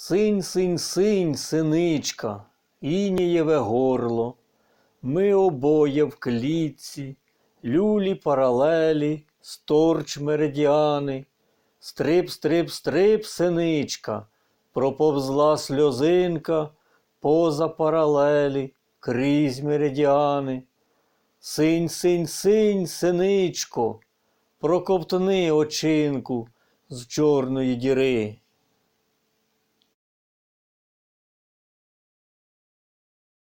Синь, синь, синь, синичка, інієве горло. Ми обоє в клітці, люлі паралелі, сторч меридіани. Стрип, стрип, стрип, синичка, проповзла сльозинка поза паралелі, крізь меридіани. Синь, синь, синь, синичко, проковтни очинку з чорної діри.